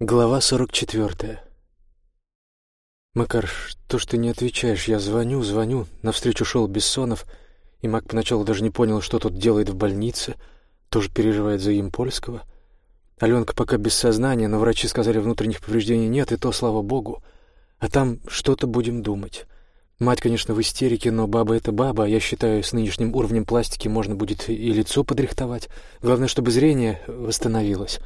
Глава сорок четвертая. «Макар, то, что не отвечаешь, я звоню, звоню». Навстречу шел Бессонов, и Мак поначалу даже не понял, что тут делает в больнице. Тоже переживает за Импольского. Аленка пока без сознания, но врачи сказали, внутренних повреждений нет, и то, слава богу. А там что-то будем думать. Мать, конечно, в истерике, но баба — это баба, а я считаю, с нынешним уровнем пластики можно будет и лицо подрихтовать. Главное, чтобы зрение восстановилось».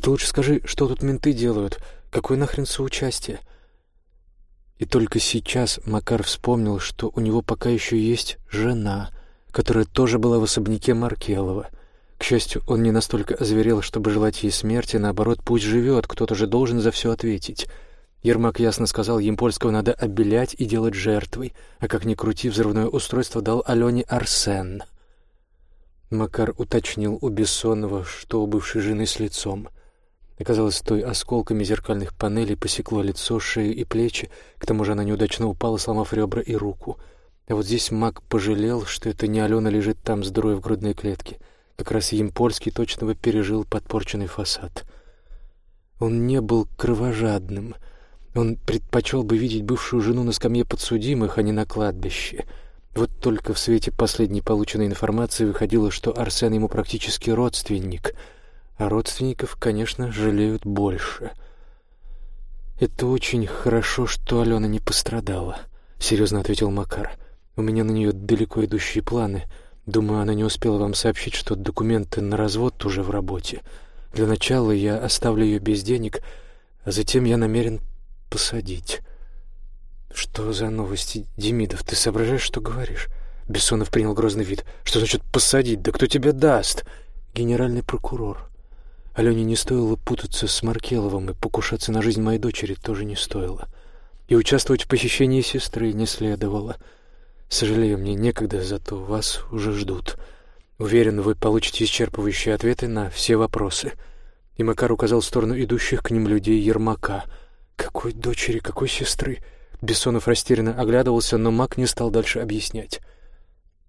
Ты лучше скажи, что тут менты делают? Какое нахрен соучастие?» И только сейчас Макар вспомнил, что у него пока еще есть жена, которая тоже была в особняке Маркелова. К счастью, он не настолько озверел, чтобы желать ей смерти, наоборот, пусть живет, кто-то же должен за все ответить. Ермак ясно сказал, Емпольского надо обелять и делать жертвой, а как ни крути, взрывное устройство дал Алене Арсен. Макар уточнил у Бессонова, что у бывшей жены с лицом. Оказалось, той осколками зеркальных панелей посекло лицо, шею и плечи. К тому же она неудачно упала, сломав ребра и руку. А вот здесь маг пожалел, что это не Алена лежит там с дырой в грудной клетке. Как раз Емпольский точно бы пережил подпорченный фасад. Он не был кровожадным. Он предпочел бы видеть бывшую жену на скамье подсудимых, а не на кладбище. Вот только в свете последней полученной информации выходило, что Арсен ему практически родственник — а родственников, конечно, жалеют больше. «Это очень хорошо, что Алена не пострадала», — серьезно ответил Макар. «У меня на нее далеко идущие планы. Думаю, она не успела вам сообщить, что документы на развод уже в работе. Для начала я оставлю ее без денег, а затем я намерен посадить». «Что за новости, Демидов? Ты соображаешь, что говоришь?» Бессонов принял грозный вид. «Что значит посадить? Да кто тебе даст?» «Генеральный прокурор». Алене не стоило путаться с Маркеловым, и покушаться на жизнь моей дочери тоже не стоило. И участвовать в похищении сестры не следовало. Сожалею, мне некогда, зато вас уже ждут. Уверен, вы получите исчерпывающие ответы на все вопросы. И Макар указал в сторону идущих к ним людей Ермака. Какой дочери, какой сестры? Бессонов растерянно оглядывался, но Мак не стал дальше объяснять.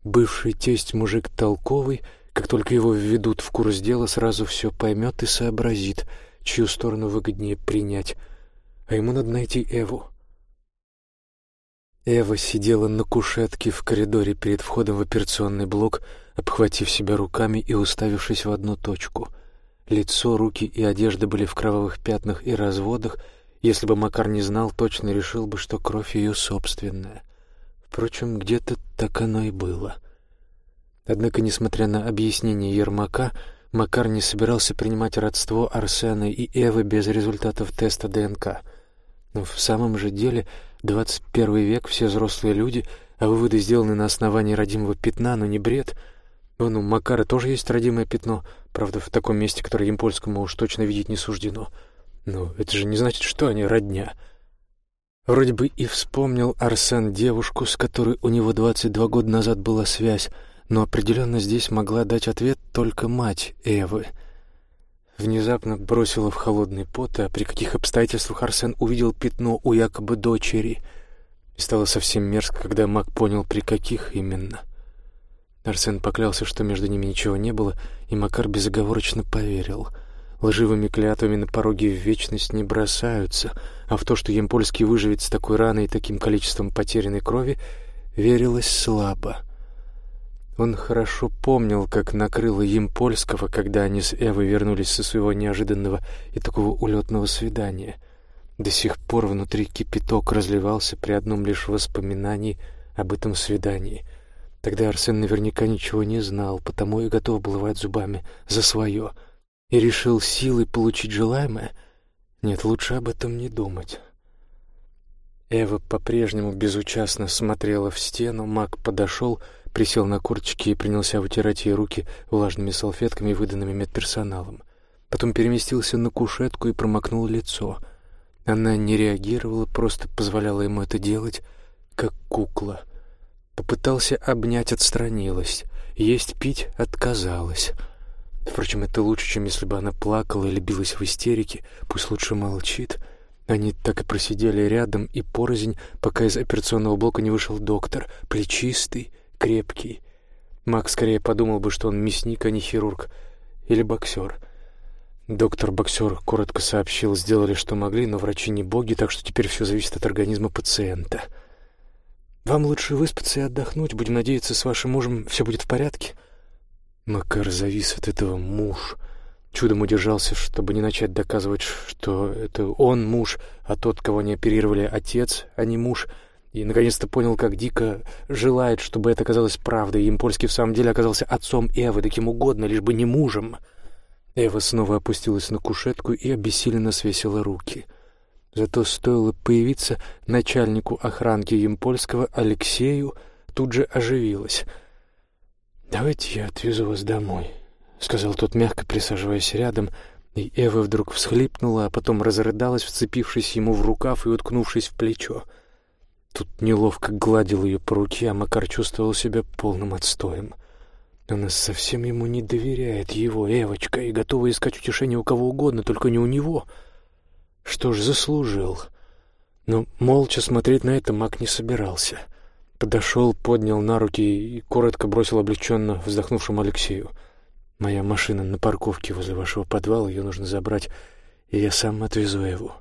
Бывший тесть мужик толковый — как только его введут в курс дела, сразу все поймет и сообразит, чью сторону выгоднее принять. А ему надо найти Эву. Эва сидела на кушетке в коридоре перед входом в операционный блок, обхватив себя руками и уставившись в одну точку. Лицо, руки и одежда были в кровавых пятнах и разводах. Если бы Макар не знал, точно решил бы, что кровь ее собственная. Впрочем, где-то так оно и было — Однако, несмотря на объяснение Ермака, Макар не собирался принимать родство Арсена и Эвы без результатов теста ДНК. Но в самом же деле 21 век, все взрослые люди, а выводы сделаны на основании родимого пятна, но не бред. Вон у Макара тоже есть родимое пятно, правда, в таком месте, которое им польскому уж точно видеть не суждено. Но это же не значит, что они родня. Вроде бы и вспомнил Арсен девушку, с которой у него 22 года назад была связь, но определенно здесь могла дать ответ только мать Эвы. Внезапно бросила в холодный пот, а при каких обстоятельствах Арсен увидел пятно у якобы дочери. И стало совсем мерзко, когда Мак понял, при каких именно. Арсен поклялся, что между ними ничего не было, и Макар безоговорочно поверил. Лживыми клятвами на пороге в вечность не бросаются, а в то, что Емпольский выживет с такой раной и таким количеством потерянной крови, верилось слабо — он хорошо помнил, как накрыло им польского, когда они с Эвой вернулись со своего неожиданного и такого улетного свидания. До сих пор внутри кипяток разливался при одном лишь воспоминании об этом свидании. Тогда Арсен наверняка ничего не знал, потому и готов был рвать зубами за свое. И решил силой получить желаемое? Нет, лучше об этом не думать. Эва по-прежнему безучастно смотрела в стену, Мак подошел — присел на корточки и принялся вытирать ей руки влажными салфетками, выданными медперсоналом. Потом переместился на кушетку и промокнул лицо. Она не реагировала, просто позволяла ему это делать, как кукла. Попытался обнять, отстранилась. Есть пить отказалась. Впрочем, это лучше, чем если бы она плакала или билась в истерике. Пусть лучше молчит. Они так и просидели рядом и порознь, пока из операционного блока не вышел доктор, плечистый, крепкий. Макс скорее подумал бы, что он мясник, а не хирург или боксер. Доктор-боксер коротко сообщил, сделали, что могли, но врачи не боги, так что теперь все зависит от организма пациента. «Вам лучше выспаться и отдохнуть. Будем надеяться, с вашим мужем все будет в порядке». Макар завис от этого муж. Чудом удержался, чтобы не начать доказывать, что это он муж, а тот, кого не оперировали, отец, а не муж. И наконец-то понял, как дико желает, чтобы это оказалось правдой. Им польский в самом деле оказался отцом Эвы, таким угодно, лишь бы не мужем. Эва снова опустилась на кушетку и обессиленно свесила руки. Зато стоило появиться начальнику охранки Емпольского Алексею, тут же оживилась. «Давайте я отвезу вас домой», — сказал тот мягко, присаживаясь рядом, и Эва вдруг всхлипнула, а потом разрыдалась, вцепившись ему в рукав и уткнувшись в плечо. Тут неловко гладил ее по руке, а Макар чувствовал себя полным отстоем. Она совсем ему не доверяет, его Эвочка, и готова искать утешение у кого угодно, только не у него. Что ж, заслужил. Но молча смотреть на это Мак не собирался. Подошел, поднял на руки и коротко бросил облегченно вздохнувшему Алексею — Моя машина на парковке возле вашего подвала, ее нужно забрать, и я сам отвезу его.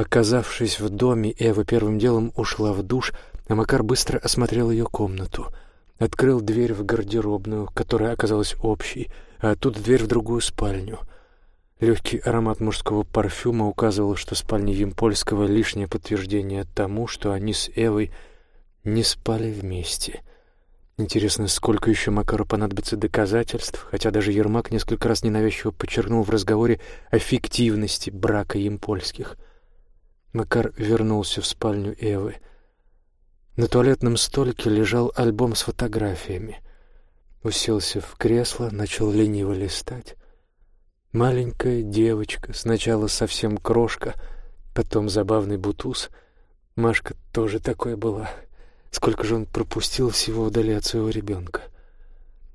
Оказавшись в доме, Эва первым делом ушла в душ, а Макар быстро осмотрел ее комнату. Открыл дверь в гардеробную, которая оказалась общей, а оттуда дверь в другую спальню. Легкий аромат мужского парфюма указывал, что спальня Емпольского — лишнее подтверждение тому, что они с Эвой не спали вместе — Интересно, сколько еще Макару понадобится доказательств, хотя даже Ермак несколько раз ненавязчиво подчеркнул в разговоре о фиктивности брака импольских. Макар вернулся в спальню Эвы. На туалетном столике лежал альбом с фотографиями. Уселся в кресло, начал лениво листать. Маленькая девочка, сначала совсем крошка, потом забавный бутуз. Машка тоже такой была — Сколько же он пропустил всего вдали от своего ребенка?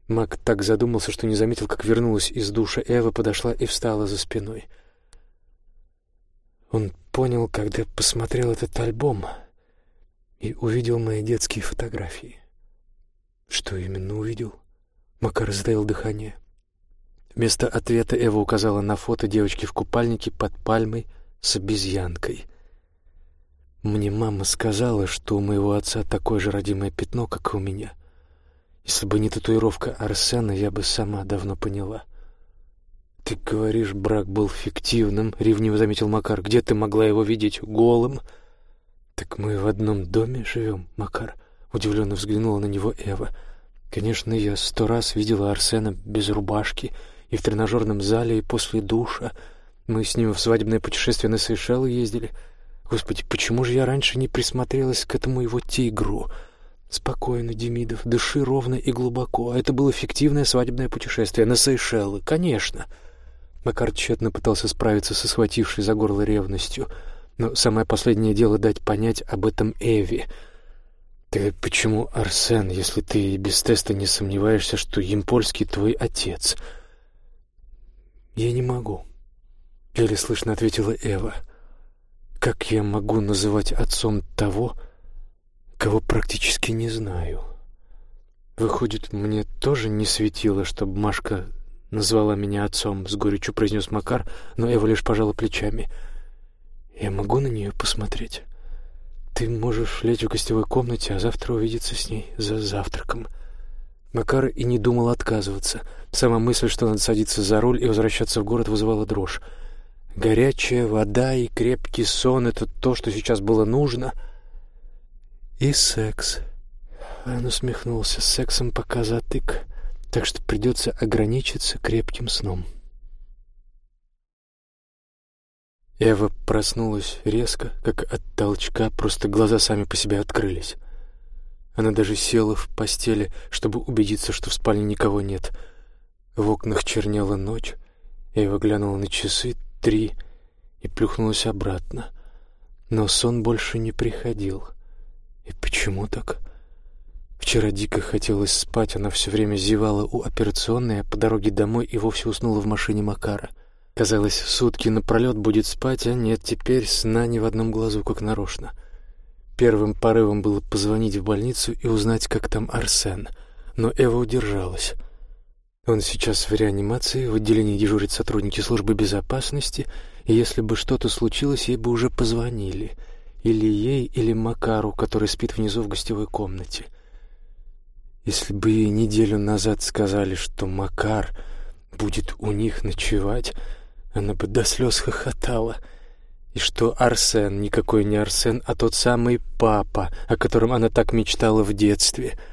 Мак так задумался, что не заметил, как вернулась из душа Эва, подошла и встала за спиной. Он понял, когда посмотрел этот альбом и увидел мои детские фотографии. Что именно увидел? Макар затаил дыхание. Вместо ответа Эва указала на фото девочки в купальнике под пальмой с обезьянкой — мне мама сказала, что у моего отца такое же родимое пятно, как и у меня. Если бы не татуировка Арсена, я бы сама давно поняла. Ты говоришь, брак был фиктивным, ревниво заметил Макар. Где ты могла его видеть голым? Так мы в одном доме живем, Макар. Удивленно взглянула на него Эва. Конечно, я сто раз видела Арсена без рубашки и в тренажерном зале, и после душа. Мы с ним в свадебное путешествие на Сейшелы ездили — Господи, почему же я раньше не присмотрелась к этому его тигру? Спокойно, Демидов, дыши ровно и глубоко. Это было фиктивное свадебное путешествие на Сейшелы, конечно. Макар тщетно пытался справиться со схватившей за горло ревностью, но самое последнее дело дать понять об этом Эви. Ты почему Арсен, если ты без теста не сомневаешься, что Емпольский твой отец? Я не могу, еле слышно ответила Эва. — как я могу называть отцом того, кого практически не знаю? Выходит, мне тоже не светило, чтобы Машка назвала меня отцом, с горечью произнес Макар, но Эва лишь пожала плечами. Я могу на нее посмотреть? Ты можешь лечь в гостевой комнате, а завтра увидеться с ней за завтраком. Макар и не думал отказываться. Сама мысль, что надо садиться за руль и возвращаться в город, вызывала дрожь. Горячая вода и крепкий сон — это то, что сейчас было нужно. И секс. Он усмехнулся. С сексом пока затык, так что придется ограничиться крепким сном. Эва проснулась резко, как от толчка, просто глаза сами по себе открылись. Она даже села в постели, чтобы убедиться, что в спальне никого нет. В окнах чернела ночь. Эва глянула на часы три и плюхнулась обратно. Но сон больше не приходил. И почему так? Вчера дико хотелось спать, она все время зевала у операционной, а по дороге домой и вовсе уснула в машине Макара. Казалось, сутки напролет будет спать, а нет, теперь сна ни в одном глазу, как нарочно. Первым порывом было позвонить в больницу и узнать, как там Арсен, но Эва удержалась. Он сейчас в реанимации, в отделении дежурят сотрудники службы безопасности, и если бы что-то случилось, ей бы уже позвонили. Или ей, или Макару, который спит внизу в гостевой комнате. Если бы ей неделю назад сказали, что Макар будет у них ночевать, она бы до слез хохотала. И что Арсен никакой не Арсен, а тот самый папа, о котором она так мечтала в детстве —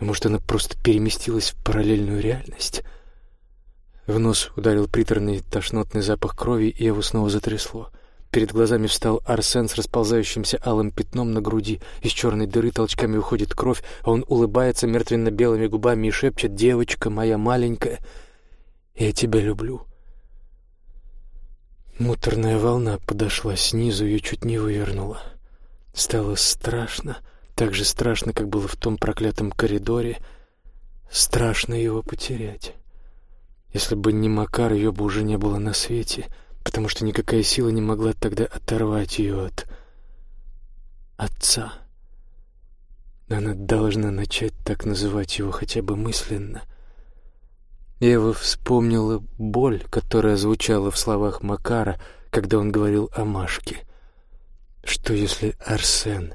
а может, она просто переместилась в параллельную реальность? В нос ударил приторный тошнотный запах крови, и его снова затрясло. Перед глазами встал Арсен с расползающимся алым пятном на груди. Из черной дыры толчками уходит кровь, а он улыбается мертвенно-белыми губами и шепчет «Девочка моя маленькая, я тебя люблю». Муторная волна подошла снизу, ее чуть не вывернула. Стало страшно — так же страшно, как было в том проклятом коридоре. Страшно его потерять. Если бы не Макар, ее бы уже не было на свете, потому что никакая сила не могла тогда оторвать ее от отца. Она должна начать так называть его хотя бы мысленно. Ева вспомнила боль, которая звучала в словах Макара, когда он говорил о Машке. Что если Арсен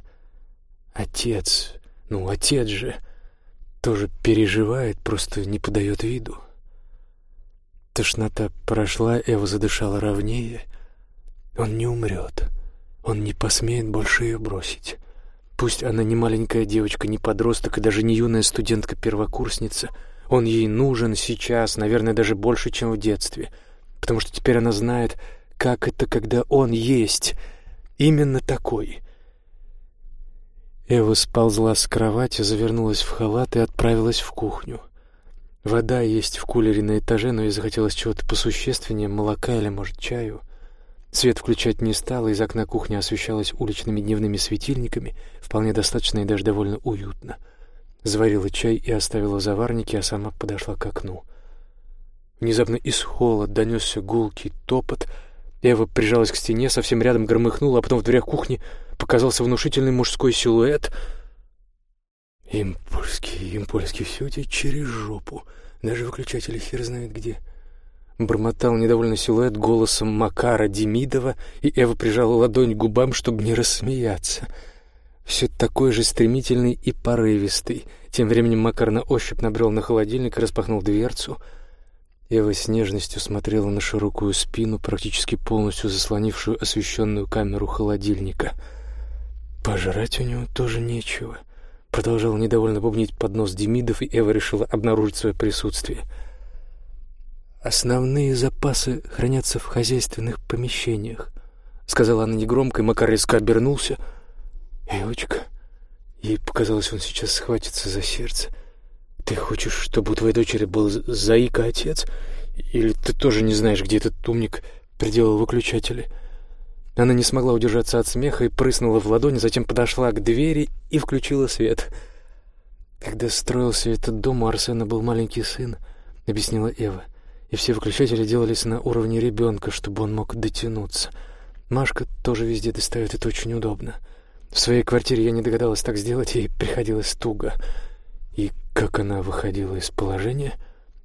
Отец, ну, отец же, тоже переживает, просто не подает виду. Тошнота прошла, Эва задышала ровнее. Он не умрет. Он не посмеет больше ее бросить. Пусть она не маленькая девочка, не подросток и даже не юная студентка-первокурсница. Он ей нужен сейчас, наверное, даже больше, чем в детстве. Потому что теперь она знает, как это, когда он есть. Именно такой. Эва сползла с кровати, завернулась в халат и отправилась в кухню. Вода есть в кулере на этаже, но ей захотелось чего-то посущественнее, молока или, может, чаю. Свет включать не стала, из окна кухни освещалась уличными дневными светильниками, вполне достаточно и даже довольно уютно. Заварила чай и оставила в заварнике, а сама подошла к окну. Внезапно из холла донесся гулкий топот. Эва прижалась к стене, совсем рядом громыхнула, а потом в дверях кухни показался внушительный мужской силуэт. Импульский, импульский, все эти через жопу. Даже выключатели хер знает где. Бормотал недовольный силуэт голосом Макара Демидова, и Эва прижала ладонь к губам, чтобы не рассмеяться. Все такой же стремительный и порывистый. Тем временем Макар на ощупь набрел на холодильник и распахнул дверцу. Эва с нежностью смотрела на широкую спину, практически полностью заслонившую освещенную камеру холодильника — Пожрать у него тоже нечего. Продолжал недовольно бубнить под нос Демидов, и Эва решила обнаружить свое присутствие. «Основные запасы хранятся в хозяйственных помещениях», — сказала она негромко, и Макар обернулся. «Эвочка...» Ей показалось, он сейчас схватится за сердце. «Ты хочешь, чтобы у твоей дочери был заика-отец? Или ты тоже не знаешь, где этот умник приделал выключатели?» Она не смогла удержаться от смеха и прыснула в ладонь, затем подошла к двери и включила свет. «Когда строился этот дом, у Арсена был маленький сын», — объяснила Эва. «И все выключатели делались на уровне ребенка, чтобы он мог дотянуться. Машка тоже везде достает, это очень удобно. В своей квартире я не догадалась так сделать, ей приходилось туго. И как она выходила из положения...»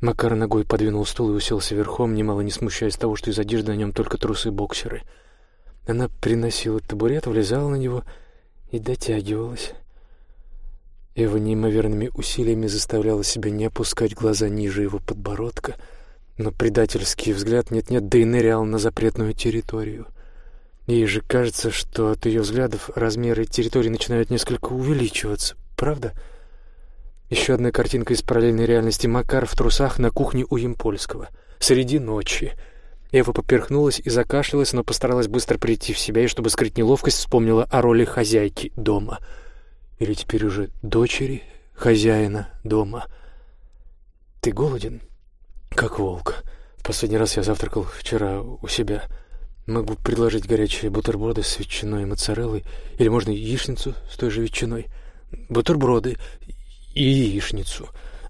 Макар ногой подвинул стул и уселся верхом, немало не смущаясь того, что из одежды на нем только трусы-боксеры — она приносила табурет, влезала на него и дотягивалась. Эва неимоверными усилиями заставляла себя не опускать глаза ниже его подбородка, но предательский взгляд нет-нет, да и нырял на запретную территорию. Ей же кажется, что от ее взглядов размеры территории начинают несколько увеличиваться, правда? Еще одна картинка из параллельной реальности. Макар в трусах на кухне у Емпольского. Среди ночи. Эва поперхнулась и закашлялась, но постаралась быстро прийти в себя и, чтобы скрыть неловкость, вспомнила о роли хозяйки дома. Или теперь уже дочери хозяина дома. «Ты голоден?» «Как волк. Последний раз я завтракал вчера у себя. Могу предложить горячие бутерброды с ветчиной и моцареллой, или можно яичницу с той же ветчиной. Бутерброды и яичницу».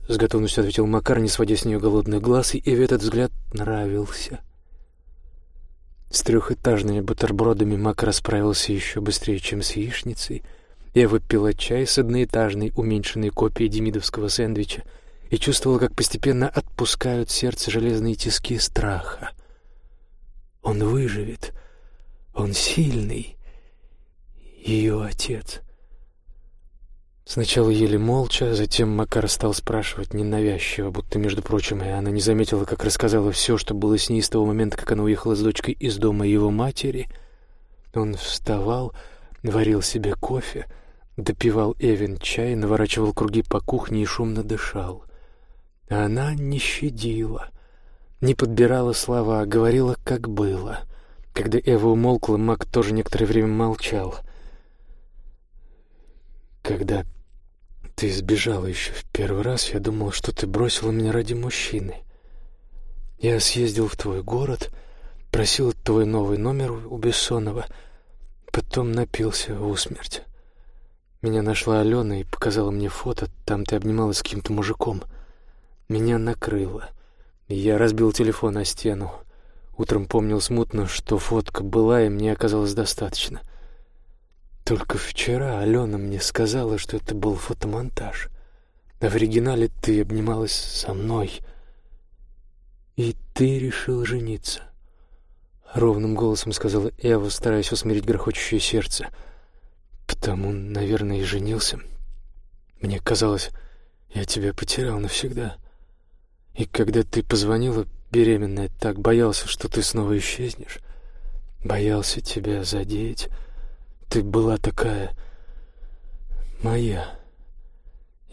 С готовностью ответил Макар, не сводя с нее голодных глаз, и Эве этот взгляд нравился. С трехэтажными бутербродами Мак расправился еще быстрее, чем с яичницей. Я выпила чай с одноэтажной, уменьшенной копией демидовского сэндвича и чувствовала, как постепенно отпускают сердце железные тиски страха. Он выживет. Он сильный. Ее отец. Сначала еле молча, затем Макар стал спрашивать ненавязчиво, будто, между прочим, и она не заметила, как рассказала все, что было с ней с того момента, как она уехала с дочкой из дома его матери. Он вставал, варил себе кофе, допивал Эвен чай, наворачивал круги по кухне и шумно дышал. А она не щадила, не подбирала слова, говорила, как было. Когда Эва умолкла, Мак тоже некоторое время молчал. Когда ты сбежала еще в первый раз, я думал, что ты бросила меня ради мужчины. Я съездил в твой город, просил твой новый номер у Бессонова, потом напился в усмерть. Меня нашла Алена и показала мне фото, там ты обнималась с каким-то мужиком. Меня накрыло, я разбил телефон о стену. Утром помнил смутно, что фотка была, и мне оказалось достаточно. Только вчера Алена мне сказала, что это был фотомонтаж. А в оригинале ты обнималась со мной. И ты решил жениться. Ровным голосом сказала Эва, стараясь усмирить грохочущее сердце. Потому, наверное, и женился. Мне казалось, я тебя потерял навсегда. И когда ты позвонила, беременная, так боялся, что ты снова исчезнешь. Боялся тебя задеть ты была такая... моя.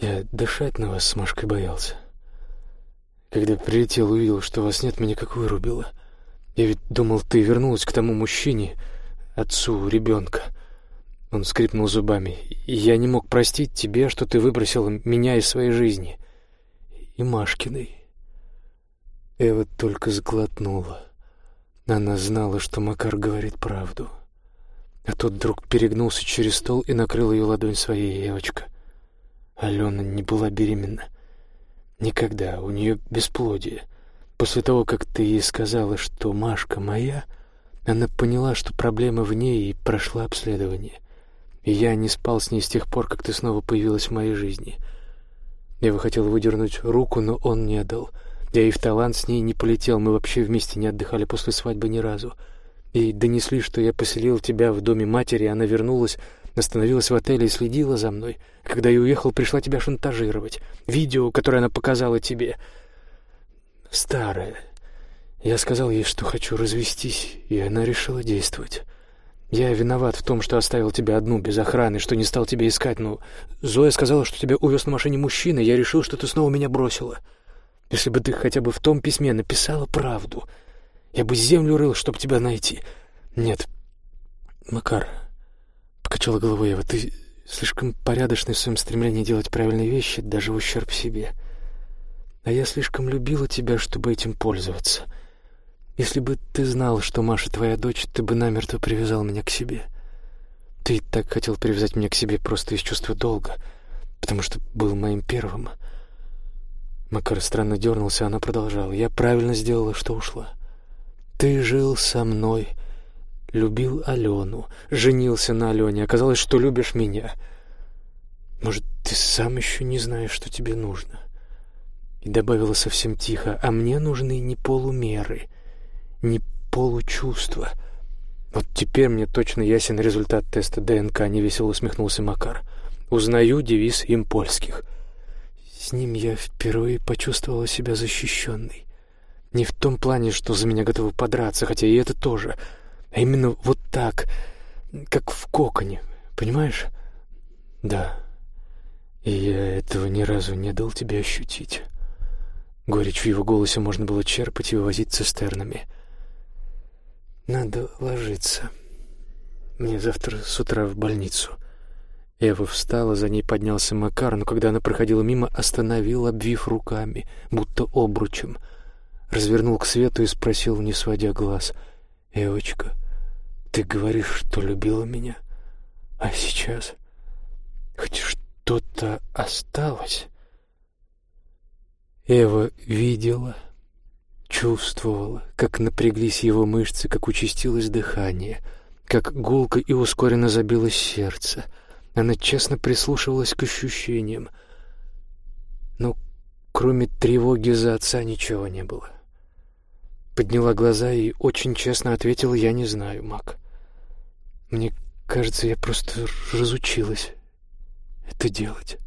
Я дышать на вас с Машкой боялся. Когда прилетел, увидел, что вас нет, меня как вырубило. Я ведь думал, ты вернулась к тому мужчине, отцу ребенка. Он скрипнул зубами. Я не мог простить тебе, что ты выбросила меня из своей жизни. И Машкиной. Эва только сглотнула. Она знала, что Макар говорит правду. — а тот вдруг перегнулся через стол и накрыл ее ладонь своей девочка. Алена не была беременна. Никогда. У нее бесплодие. После того, как ты ей сказала, что Машка моя, она поняла, что проблема в ней и прошла обследование. И я не спал с ней с тех пор, как ты снова появилась в моей жизни. Я бы хотел выдернуть руку, но он не дал. Я и в талант с ней не полетел, мы вообще вместе не отдыхали после свадьбы ни разу. И донесли, что я поселил тебя в доме матери, она вернулась, остановилась в отеле и следила за мной. Когда я уехал, пришла тебя шантажировать. Видео, которое она показала тебе, старое. Я сказал ей, что хочу развестись, и она решила действовать. Я виноват в том, что оставил тебя одну, без охраны, что не стал тебя искать, но Зоя сказала, что тебя увез на машине мужчина, я решил, что ты снова меня бросила. Если бы ты хотя бы в том письме написала правду, я бы землю рыл, чтобы тебя найти. Нет, Макар, покачала головой Ева, ты слишком порядочный в своем стремлении делать правильные вещи, даже в ущерб себе. А я слишком любила тебя, чтобы этим пользоваться. Если бы ты знал, что Маша твоя дочь, ты бы намертво привязал меня к себе. Ты так хотел привязать меня к себе просто из чувства долга, потому что был моим первым. Макар странно дернулся, она продолжала. Я правильно сделала, что ушла. Ты жил со мной, любил Алену, женился на Алене, оказалось, что любишь меня. Может, ты сам еще не знаешь, что тебе нужно?» И добавила совсем тихо, «А мне нужны не полумеры, не получувства». «Вот теперь мне точно ясен результат теста ДНК», — невесело усмехнулся Макар. «Узнаю девиз им польских». С ним я впервые почувствовала себя защищенной. Не в том плане, что за меня готовы подраться, хотя и это тоже, а именно вот так, как в коконе, понимаешь? Да. И я этого ни разу не дал тебе ощутить. Горечь в его голосе можно было черпать и вывозить цистернами. Надо ложиться. Мне завтра с утра в больницу. Эва встала, за ней поднялся Макар, но когда она проходила мимо, остановил, обвив руками, будто обручем — развернул к свету и спросил, не сводя глаз, «Эвочка, ты говоришь, что любила меня, а сейчас хоть что-то осталось?» Эва видела, чувствовала, как напряглись его мышцы, как участилось дыхание, как гулко и ускоренно забилось сердце. Она честно прислушивалась к ощущениям. Но кроме тревоги за отца, ничего не было. Подняла глаза и очень честно ответила «Я не знаю, Мак. Мне кажется, я просто разучилась это делать».